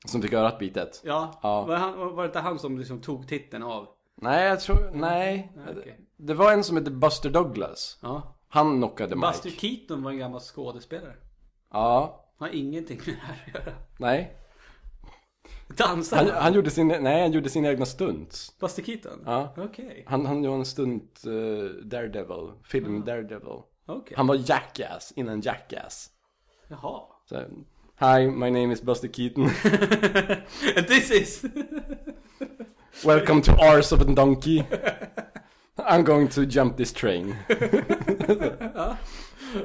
Speaker 1: Som fick örat bitet.
Speaker 2: Ja.
Speaker 1: Ja.
Speaker 2: Var, han, var det inte han som liksom tog titeln av?
Speaker 1: Nej jag tror, nej.
Speaker 2: Nej, okej.
Speaker 1: Det var en som hette Buster Douglas.
Speaker 2: Ja.
Speaker 1: Han knockade Mike.
Speaker 2: Buster Keaton var en gammal skådespelare.
Speaker 1: Ja,
Speaker 2: har ingenting med det här att göra.
Speaker 1: nej.
Speaker 2: Dansar
Speaker 1: Han,
Speaker 2: han?
Speaker 1: han gjorde sin, nej han gjorde sina egna stunts.
Speaker 2: Buster Keaton?
Speaker 1: Ja.
Speaker 2: Okej.
Speaker 1: Han, han gjorde en stunt uh, Daredevil, film Daredevil.
Speaker 2: Okej.
Speaker 1: Han var Jackass innan Jackass.
Speaker 2: Jaha.
Speaker 1: Så, Hi, my name is Buster Keaton. <laughs>
Speaker 2: This is... <laughs>
Speaker 1: Welcome to Arse of a Donkey. I'm going to jump this train.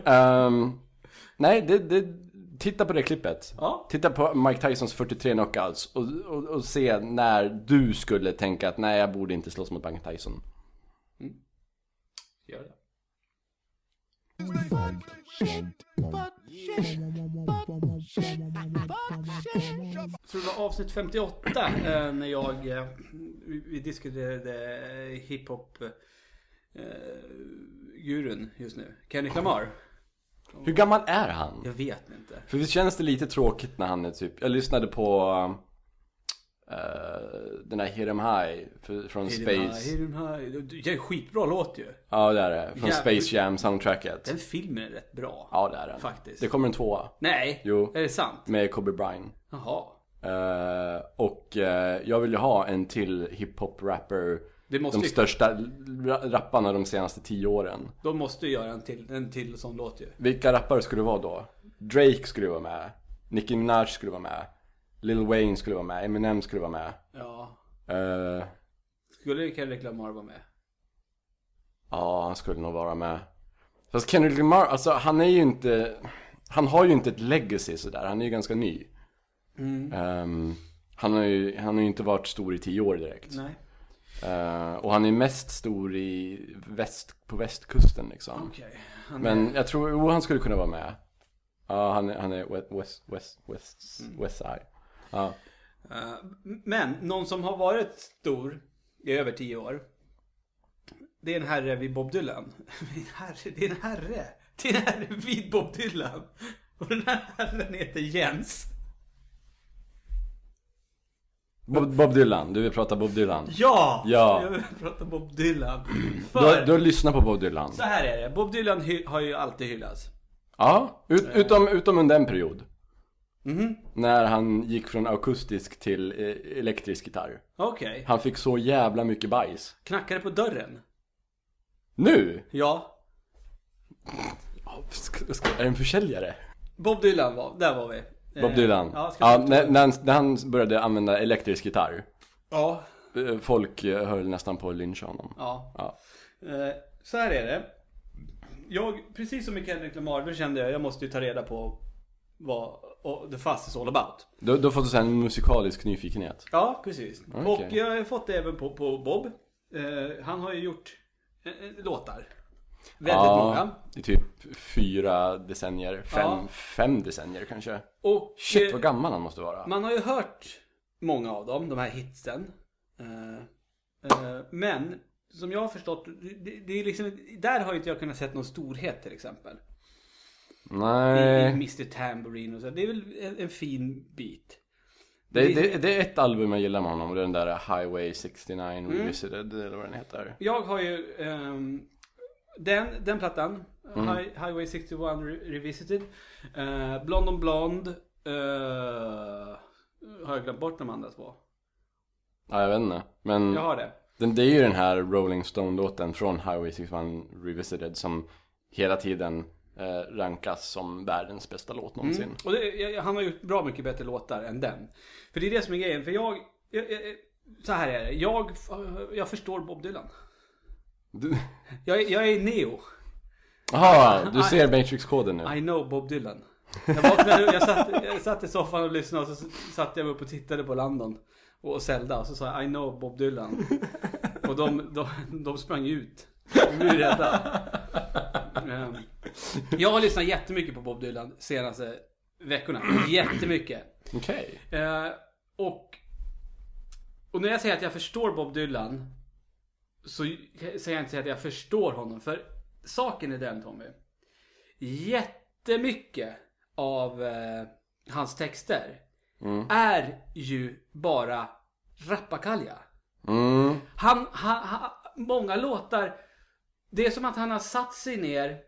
Speaker 1: Ehm, <laughs> nej, det, det, titta på det klippet.
Speaker 2: Ja.
Speaker 1: Titta på Mike Tysons 43 knockouts och, och, och se när du skulle tänka att nej, jag borde inte slåss mot Mike Tyson.
Speaker 2: Gör det. Jag tror det var avsnitt 58 eh, när jag, eh, vi, diskuterade hiphop eh, just nu. Kendrick Lamar.
Speaker 1: Hur gammal är han?
Speaker 2: Jag vet inte.
Speaker 1: För visst känns det lite tråkigt när han är typ, jag lyssnade på eh, den här Hit 'em High för, från Space.
Speaker 2: Hidden High. Det är en skitbra låt ju.
Speaker 1: Ja det är det, från
Speaker 2: Ja.
Speaker 1: Space Jam soundtracket.
Speaker 2: Den filmen är rätt bra.
Speaker 1: Ja det är den.
Speaker 2: Faktiskt.
Speaker 1: Det kommer en tvåa.
Speaker 2: Nej,
Speaker 1: Jo.
Speaker 2: är det sant?
Speaker 1: Med Kobe Bryant.
Speaker 2: Jaha.
Speaker 1: Eh, och eh, jag vill ju ha en till hiphop-rapper.
Speaker 2: Det måste
Speaker 1: De
Speaker 2: ju-
Speaker 1: största ra- rapparna de senaste tio åren.
Speaker 2: De måste ju göra en till, en till sån låt ju.
Speaker 1: Vilka rappare skulle det vara då? Drake skulle vara med. Nicki Minaj skulle vara med. Lil Wayne skulle vara med. Eminem skulle vara med.
Speaker 2: Ja.
Speaker 1: Eh,
Speaker 2: Skulle Kendrick Lamar vara med?
Speaker 1: ja, han skulle nog vara med. Fast Kendrick Lamar, alltså han är ju inte... Han har ju inte ett legacy sådär. Han är ju ganska ny. Ehm, han har ju han har ju inte varit stor i tio år direkt.
Speaker 2: Nej.
Speaker 1: Eh, och han är mest stor i väst, på västkusten liksom.
Speaker 2: Okej. Han
Speaker 1: Men jag tror, jo han skulle kunna vara med. Ja, han är, han är west, west, west, west,
Speaker 2: Mm.
Speaker 1: side.
Speaker 2: Eh, Men någon som har varit stor i över tio år. Det är en herre vid Bob Dylan. <laughs> En herre, det är en herre. Det är en herre vid Bob Dylan. Och den här herren heter Jens.
Speaker 1: Bob, Bob Dylan, du vill prata Bob Dylan?
Speaker 2: Ja!
Speaker 1: Ja.
Speaker 2: Jag vill prata Bob Dylan. <clears throat>
Speaker 1: Du, har-
Speaker 2: För,
Speaker 1: du har lyssnat på Bob Dylan?
Speaker 2: så här är det. Bob Dylan har ju alltid hyllats.
Speaker 1: Ja, ut, utom, utom under en period.
Speaker 2: Mhm.
Speaker 1: När han gick från akustisk till eh, elektrisk gitarr.
Speaker 2: Okej.
Speaker 1: Han fick så jävla mycket bajs.
Speaker 2: Knackade på dörren.
Speaker 1: Nu?
Speaker 2: Ja.
Speaker 1: Ska, ska, är det en försäljare?
Speaker 2: Bob Dylan var, där var vi.
Speaker 1: Bob
Speaker 2: Eh,
Speaker 1: Dylan?
Speaker 2: Ja,
Speaker 1: Ja, när, när, han, när han började använda elektrisk gitarr.
Speaker 2: ja.
Speaker 1: eh, Folk eh, höll nästan på att lyncha honom.
Speaker 2: Ja.
Speaker 1: Ja.
Speaker 2: Så här är det. Jag, precis som med Kendrick Lamar, då kände jag jag måste ju ta reda på vad The Fuzz is all about.
Speaker 1: Du, du har fått en musikalisk nyfikenhet.
Speaker 2: Ja, precis.
Speaker 1: Okej.
Speaker 2: Och jag har fått det även på, på Bob. Han har ju gjort låtar. Väldigt många.
Speaker 1: i typ fyra decennier. Fem,
Speaker 2: Ja.
Speaker 1: fem decennier kanske.
Speaker 2: Och
Speaker 1: Shit vad gammal han måste vara.
Speaker 2: man har ju hört många av dem, de här hitsen. Eh, eh, men som jag har förstått, det, det är liksom, där har ju inte jag kunnat sett någon storhet till exempel. Det är
Speaker 1: Nej.
Speaker 2: Mr Tambourine och så. Det är väl en, en fin bit.
Speaker 1: Det, det, det är ett album jag gillar med honom och det är den där Highway 69 Revisited eller vad den heter.
Speaker 2: Jag har ju ehm, den, den plattan.
Speaker 1: Mm.
Speaker 2: Hi, Highway 61 Re- Revisited. Uh, Blond on Blond. eh, har jag glömt bort de andra två?
Speaker 1: Ja, jag vet inte. Men
Speaker 2: Jag har det.
Speaker 1: den, det är ju den här Rolling Stone-låten från Highway 61 Revisited som hela tiden eh, rankas som världens bästa låt någonsin.
Speaker 2: Mm. Och det, han har gjort bra mycket bättre låtar än den. För det är det som är grejen. För jag, jag, jag så här är det. Jag, jag förstår Bob Dylan.
Speaker 1: Du-
Speaker 2: Jag, jag är neo.
Speaker 1: Jaha, du ser Matrix-koden nu.
Speaker 2: I know Bob Dylan. Jag, vaknade, jag, satt, jag satt i soffan och lyssnade och så satt jag upp och tittade på Landon och Zelda och så sa jag I know Bob Dylan. Och de, de, de sprang ut. De blev rädda. Ehm, Jag har lyssnat jättemycket på Bob Dylan senaste veckorna. Jättemycket.
Speaker 1: Okej.
Speaker 2: Eh, och, och när jag säger att jag förstår Bob Dylan så säger jag inte att jag förstår honom. För saken är den Tommy. Jättemycket av eh, hans texter är ju bara rappakalja.
Speaker 1: Mm.
Speaker 2: Han, han, han, många låtar, det är som att han har satt sig ner,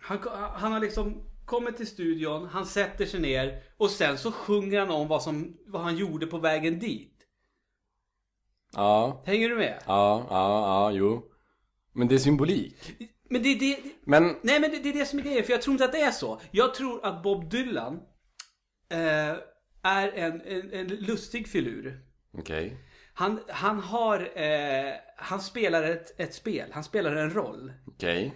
Speaker 2: han, han har liksom kommit till studion, han sätter sig ner och sen så sjunger han om vad, som, vad han gjorde på vägen dit.
Speaker 1: Ja,
Speaker 2: Hänger du med?
Speaker 1: ja, ja, ja, jo. Men det är symbolik.
Speaker 2: Men det är det,
Speaker 1: Men,
Speaker 2: nej men det, det är det som är grejen, för jag tror inte att det är så. Jag tror att Bob Dylan eh, är en, en, en lustig filur.
Speaker 1: okej.
Speaker 2: Han, han har, eh, han spelar ett, ett spel, han spelar en roll.
Speaker 1: Okej.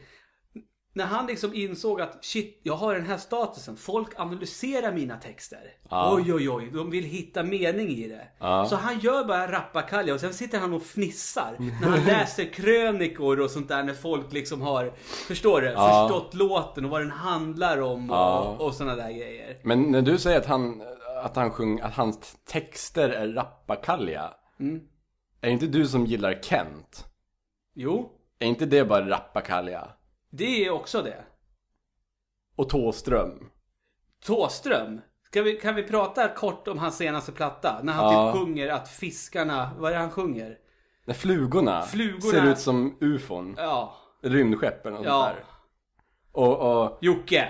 Speaker 2: När han liksom insåg att shit, jag har den här statusen. Folk analyserar mina texter.
Speaker 1: Ja.
Speaker 2: Oj, oj, oj. De vill hitta mening i det.
Speaker 1: Ja.
Speaker 2: Så han gör bara rappakalja och sen sitter han och fnissar. när han läser krönikor och sånt där när folk liksom har, förstår du?
Speaker 1: Ja.
Speaker 2: Förstått låten och vad den handlar om och, och såna där grejer.
Speaker 1: Men när du säger att han, att han sjung, att hans texter är rappakalja.
Speaker 2: Mm.
Speaker 1: Är det inte du som gillar Kent?
Speaker 2: Jo,
Speaker 1: Är inte det bara rappakalja?
Speaker 2: Det är också det.
Speaker 1: Och Tåström?
Speaker 2: Tåström. Ska vi, kan vi prata kort om hans senaste platta? När han
Speaker 1: Ja.
Speaker 2: typ sjunger att fiskarna, vad är det han sjunger?
Speaker 1: När flugorna,
Speaker 2: Flugorna-
Speaker 1: ser ut som ufon.
Speaker 2: Ja,
Speaker 1: Rymdskepp eller något
Speaker 2: Ja.
Speaker 1: sånt där. Och, och
Speaker 2: Jocke.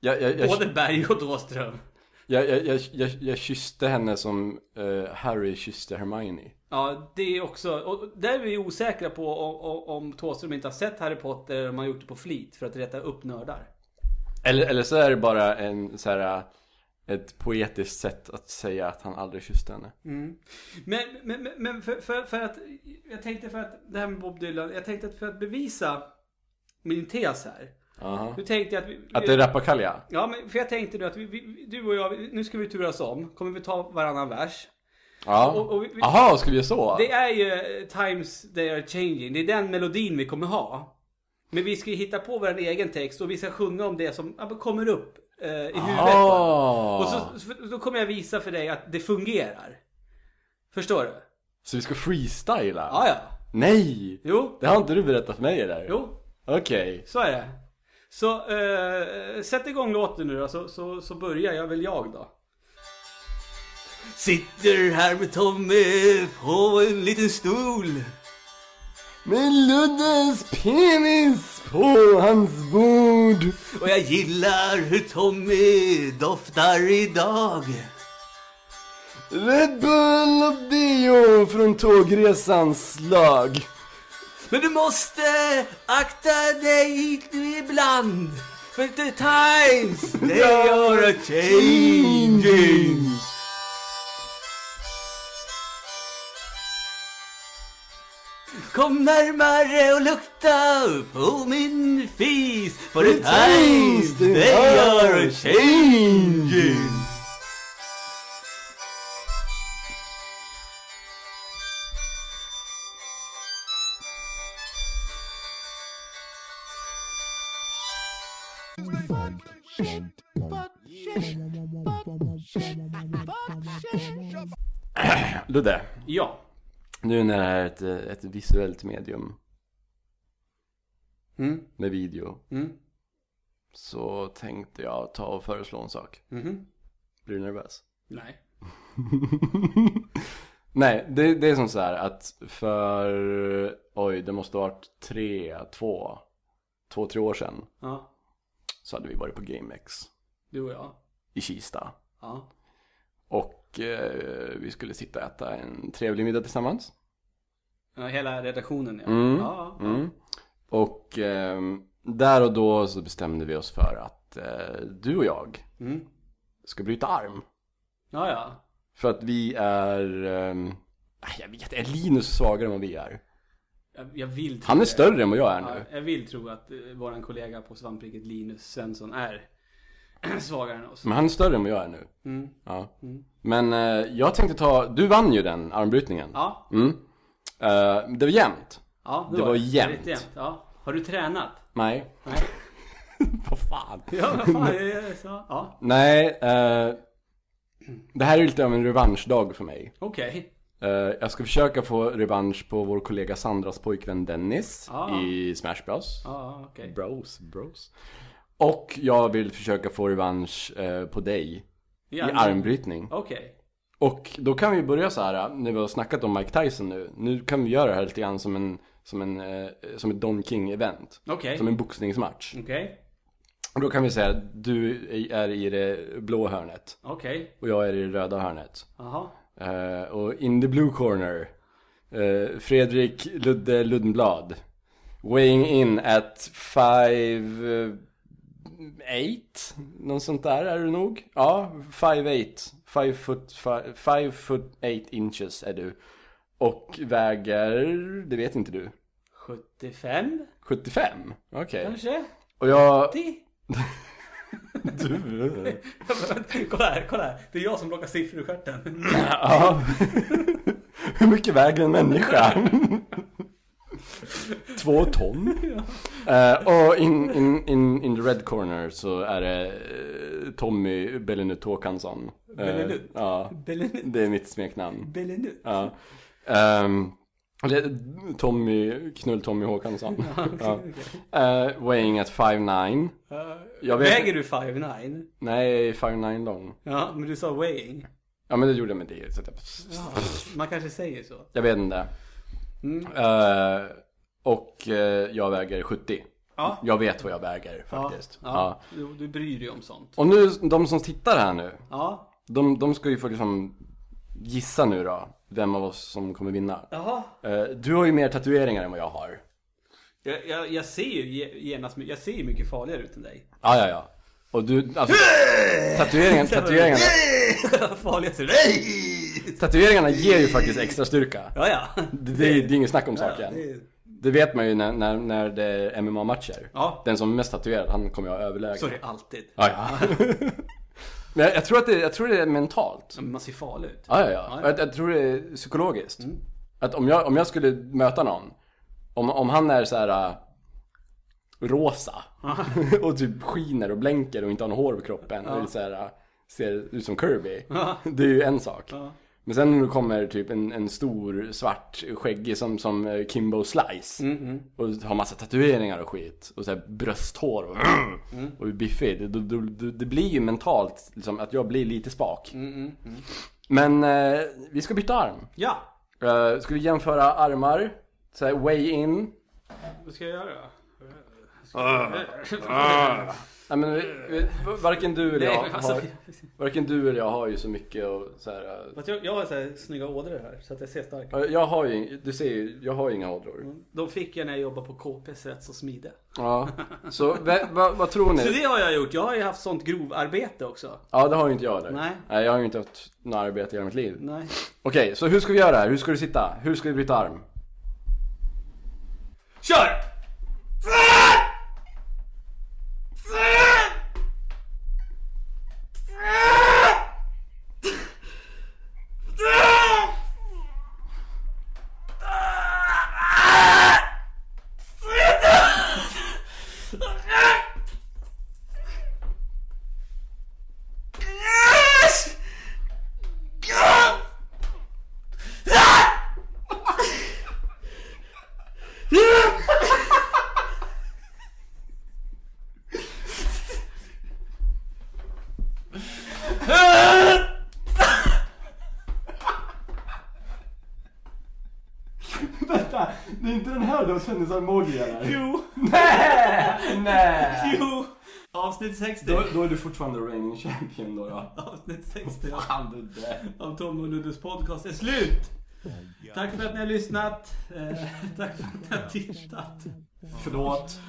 Speaker 1: jag, jag, jag,
Speaker 2: Både Berg och Tåström.
Speaker 1: jag, jag, jag, jag, jag kysste henne som eh, Harry kysste Hermione.
Speaker 2: Ja, det är också, och där är vi osäkra på om, om, Thåström inte har sett Harry Potter eller om han gjort det på flit för att rätta upp nördar.
Speaker 1: Eller, eller så är det bara en så här, ett poetiskt sätt att säga att han aldrig kysste henne.
Speaker 2: Men, men, men- men för, för, för att, jag tänkte för att, det här med Bob Dylan, jag tänkte att för att bevisa min tes här.
Speaker 1: Aha.
Speaker 2: Nu tänkte jag att vi,
Speaker 1: Att det är rappakalja?
Speaker 2: Ja, men för jag tänkte nu att vi, vi, du och jag, nu ska vi turas om. Kommer vi ta varannan vers.
Speaker 1: Ja.
Speaker 2: Och- vi-
Speaker 1: ska vi göra så?
Speaker 2: Det är ju eh, Times They Are Changing. Det är den melodin vi kommer ha. Men vi ska ju hitta på vår egen text och vi ska sjunga om det som ja, kommer upp eh, i huvudet.
Speaker 1: Ah.
Speaker 2: Och så, så- då kommer jag visa för dig att det fungerar. Förstår du?
Speaker 1: Så vi ska freestyla?
Speaker 2: Ja, ja.
Speaker 1: Nej!
Speaker 2: Jo,
Speaker 1: Det har inte du berättat för mig eller?
Speaker 2: jo.
Speaker 1: Okej.
Speaker 2: Så är det. Så eh, sätt igång låten nu då, så, så, så börjar jag väl jag då. Sitter här med Tommy på en liten stol.
Speaker 1: Med Luddes penis på hans bord.
Speaker 2: Och jag gillar hur Tommy doftar idag.
Speaker 1: Red Bull och bio från tågresans slag.
Speaker 2: Men du måste akta dig ibland. För the times they are a changing. Kom närmare och lukta på min fis. For the times they are changing.
Speaker 1: Ludde,
Speaker 2: Ja.
Speaker 1: Nu när det här är ett, ett visuellt medium
Speaker 2: Mm.
Speaker 1: med video
Speaker 2: Mm.
Speaker 1: så tänkte jag ta och föreslå en sak.
Speaker 2: Mhm.
Speaker 1: Blir du nervös?
Speaker 2: Nej. <laughs>
Speaker 1: Nej, det, det är som så här att för, oj, det måste ha varit tre, två, två, tre år sedan
Speaker 2: Ja.
Speaker 1: så hade vi varit på GameX
Speaker 2: Du och jag.
Speaker 1: i Kista.
Speaker 2: Ja.
Speaker 1: Och eh, vi skulle sitta och äta en trevlig middag tillsammans.
Speaker 2: ja hela redaktionen ja.
Speaker 1: Mm.
Speaker 2: Ja, ja.
Speaker 1: Mm. Och ehm, där och då så bestämde vi oss för att eh, du och jag
Speaker 2: Mm.
Speaker 1: ska bryta arm.
Speaker 2: Ja, ja.
Speaker 1: För att vi är, ehm, jag vet är Linus svagare än vad vi är?
Speaker 2: Jag, jag vill tro
Speaker 1: Han är
Speaker 2: det.
Speaker 1: större än vad jag är
Speaker 2: Ja,
Speaker 1: nu.
Speaker 2: jag vill tro att eh, våran kollega på svampriket Linus Svensson är <clears throat> svagare än oss.
Speaker 1: Men han är större än vad jag är nu.
Speaker 2: Mm.
Speaker 1: Ja.
Speaker 2: Mm.
Speaker 1: Men eh, jag tänkte ta, du vann ju den armbrytningen.
Speaker 2: Ja,
Speaker 1: Mm. Eh, det var jämnt.
Speaker 2: ja
Speaker 1: Det var jämnt.
Speaker 2: Riktigt jämnt. Ja. Har du tränat?
Speaker 1: Nej.
Speaker 2: Nej. <laughs>
Speaker 1: Vad fan.
Speaker 2: Ja, vad fan. <laughs> jag- så, Ja,
Speaker 1: Nej, eh, det här är lite av en revanschdag för mig.
Speaker 2: okej.
Speaker 1: Eh, jag ska försöka få revansch på vår kollega Sandras pojkvän Dennis
Speaker 2: Ah.
Speaker 1: i Smash Bros.
Speaker 2: Ja, okej.
Speaker 1: Bros, bros. Och jag vill försöka få revansch eh, på dig i
Speaker 2: arm-
Speaker 1: armbrytning.
Speaker 2: Okej.
Speaker 1: Och då kan vi börja så här när vi har snackat om Mike Tyson nu. Nu kan vi göra det här lite grann som en, som en, eh, som ett Don King event.
Speaker 2: Okej.
Speaker 1: Som en boxningsmatch.
Speaker 2: Okej.
Speaker 1: Och då kan vi säga att du är i det blå hörnet.
Speaker 2: Okej.
Speaker 1: Och jag är i det röda hörnet.
Speaker 2: Jaha.
Speaker 1: Eh, och in the blue corner eh, Fredrik Ludde Lundblad Weighing in at five eh, eight Något sånt där är det nog Ja, five eight Five foot, five, five foot eight inches är du Och väger, det vet inte du.
Speaker 2: 75
Speaker 1: 75? Okej.
Speaker 2: kanske?
Speaker 1: Och jag...
Speaker 2: 80? <laughs>
Speaker 1: Du... <laughs>
Speaker 2: kolla här, kolla här. Det är jag som plockar siffror i stjärten.
Speaker 1: Ja. <laughs> Hur mycket väger en människa? <laughs> Två ton. <laughs> Eh, och in, in, in, in the red corner så är det eh, Tommy Bellenut Håkansson. Eh,
Speaker 2: Bellenut?
Speaker 1: ja,
Speaker 2: Bellenut.
Speaker 1: det är mitt smeknamn.
Speaker 2: Bellenut.
Speaker 1: Ja. Det- Tommy, knull-Tommy Håkansson. <laughs> ja. Eh, weighing at 5'9. Jag vet-
Speaker 2: Väger du 5'9?
Speaker 1: Nej, 5'9 lång.
Speaker 2: Ja, men du sa weighing.
Speaker 1: Ja men det gjorde jag med det. Så att jag,
Speaker 2: Ja, man kanske säger så.
Speaker 1: jag vet inte.
Speaker 2: Mm.
Speaker 1: Eh, och eh, jag väger 70.
Speaker 2: Ja.
Speaker 1: Jag vet vad jag väger faktiskt.
Speaker 2: Ja,
Speaker 1: Ja.
Speaker 2: ja. Du, du bryr dig om sånt.
Speaker 1: Och nu, de som tittar här nu.
Speaker 2: Ja.
Speaker 1: De, de ska ju få liksom gissa nu då. Vem av oss som kommer vinna.
Speaker 2: Jaha.
Speaker 1: Eh, du har ju mer tatueringar än vad jag har.
Speaker 2: Jag, jag, jag ser ju ge- genast, jag ser ju mycket farligare ut än dig.
Speaker 1: Ja, ja, ja. Och du, alltså <laughs> tatueringarna, <laughs>
Speaker 2: Farligaste du
Speaker 1: tatueringarna ger ju faktiskt extra styrka.
Speaker 2: Ja, ja.
Speaker 1: Det, det, är- det är inget snack om
Speaker 2: Ja,
Speaker 1: saken.
Speaker 2: det är-
Speaker 1: Det vet man ju när, när, när det är MMA-matcher.
Speaker 2: Ja.
Speaker 1: Den som är mest tatuerad, han kommer ju ha överläge.
Speaker 2: Så är det alltid.
Speaker 1: Ja, ja. <laughs> Men jag, jag, tror att det, jag tror det är mentalt.
Speaker 2: Men Man ser farlig ut.
Speaker 1: Ja, ja, ja. Jag, jag tror det är psykologiskt. Att om jag, om jag skulle möta någon, om, om han är så här äh, rosa <laughs> och typ skiner och blänker och inte har något hår på kroppen och är så här, äh, ser ut som Kirby. Det är ju en sak. Men sen när det kommer typ en, en stor svart skäggig som, som eh, Kimbo Slice
Speaker 2: Mm,
Speaker 1: och har massa tatueringar och skit och så här brösthår och,
Speaker 2: Mm.
Speaker 1: och är biffig. Det, det, det, det blir ju mentalt liksom, att jag blir lite spak.
Speaker 2: Mm,
Speaker 1: Men eh, vi ska byta arm.
Speaker 2: Ja.
Speaker 1: Uh, ska vi jämföra armar? Så här, way in.
Speaker 2: Vad ska jag göra?
Speaker 1: Nej men vi, vi, varken du eller jag
Speaker 2: alltså,
Speaker 1: har, <laughs> varken du eller jag har ju så mycket och så här, eh,
Speaker 2: fast jag, jag har så här snygga ådror här så att jag ser stark ut.
Speaker 1: ja, Jag har ju, du ser ju, jag har ju inga ådror.
Speaker 2: De fick jag när jag jobbade på KPs Rätts och Smide.
Speaker 1: Ja, så vad- vad tror
Speaker 2: Så
Speaker 1: ni?
Speaker 2: det har jag gjort. Jag har ju haft sånt grovarbete också.
Speaker 1: Ja, det har ju inte jag där.
Speaker 2: Nej.
Speaker 1: Nej, jag har ju inte haft något arbete i hela mitt liv.
Speaker 2: Nej.
Speaker 1: Okej, så hur ska vi göra här? Hur ska du sitta? Hur ska vi byta arm?
Speaker 2: Kör!
Speaker 1: Vänta, det är du har tennisarmbåge eller?
Speaker 2: Jo!
Speaker 1: Nej! Nej!
Speaker 2: Jo! Avsnitt 60.
Speaker 1: Då, då är du fortfarande reigning champion då ja.
Speaker 2: Avsnitt 60
Speaker 1: Fan du det.
Speaker 2: av Tom och Luddes podcast är slut. Tack för att ni har lyssnat. Eh, tack för att ni har tittat.
Speaker 1: Förlåt.